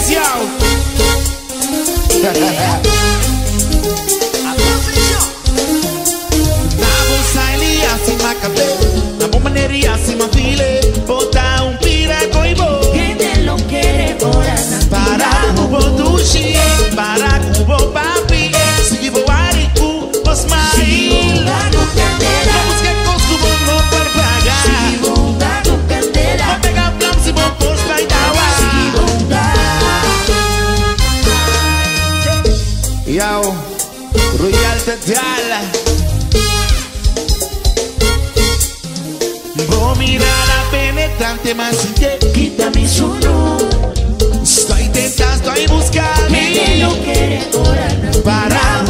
especial. especial. Vos mirada penetrante más que quita mi sono. Estoy tentando y buscar. Me quiero querer para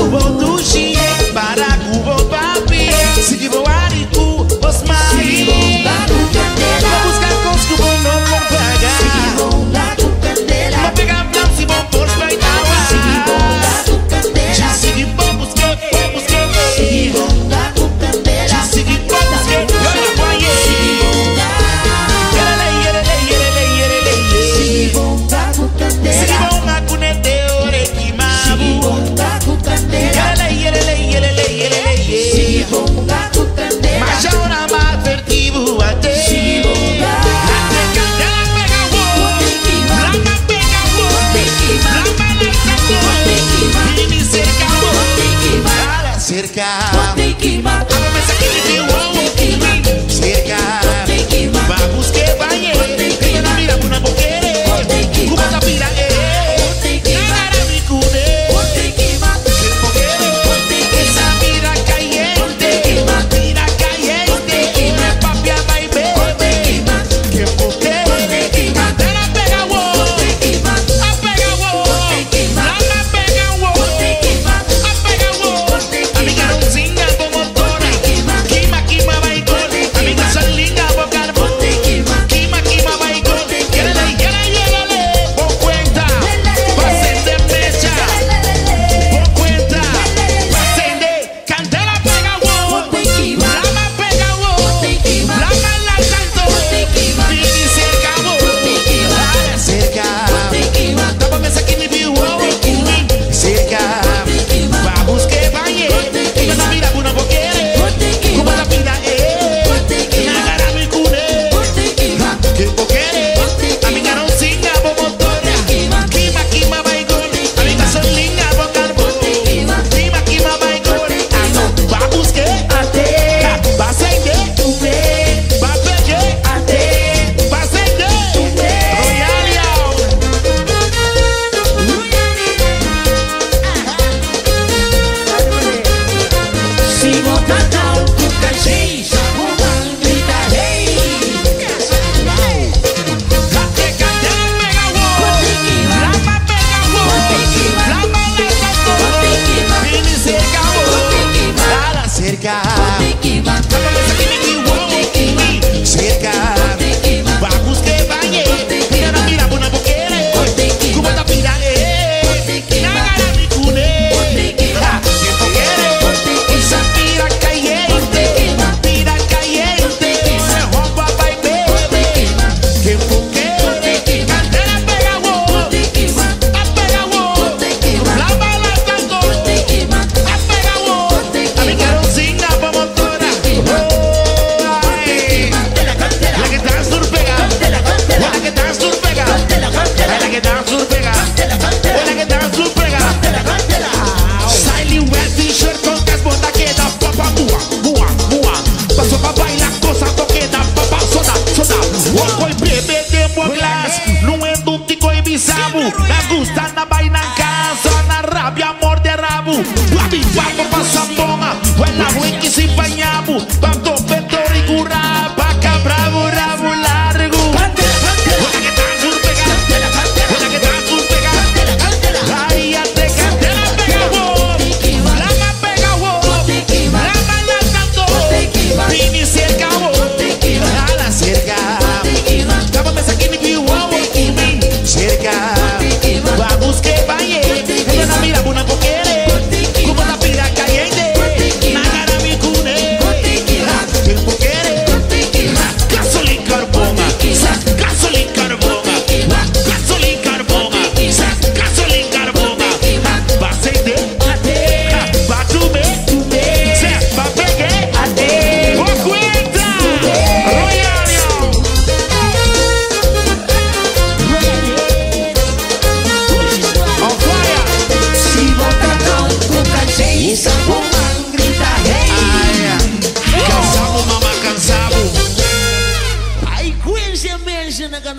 Lá de pra passar toma, vai na rua que se banhabo.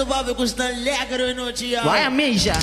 no Bob Gustan, Legro e no Diário. Vai, Mija.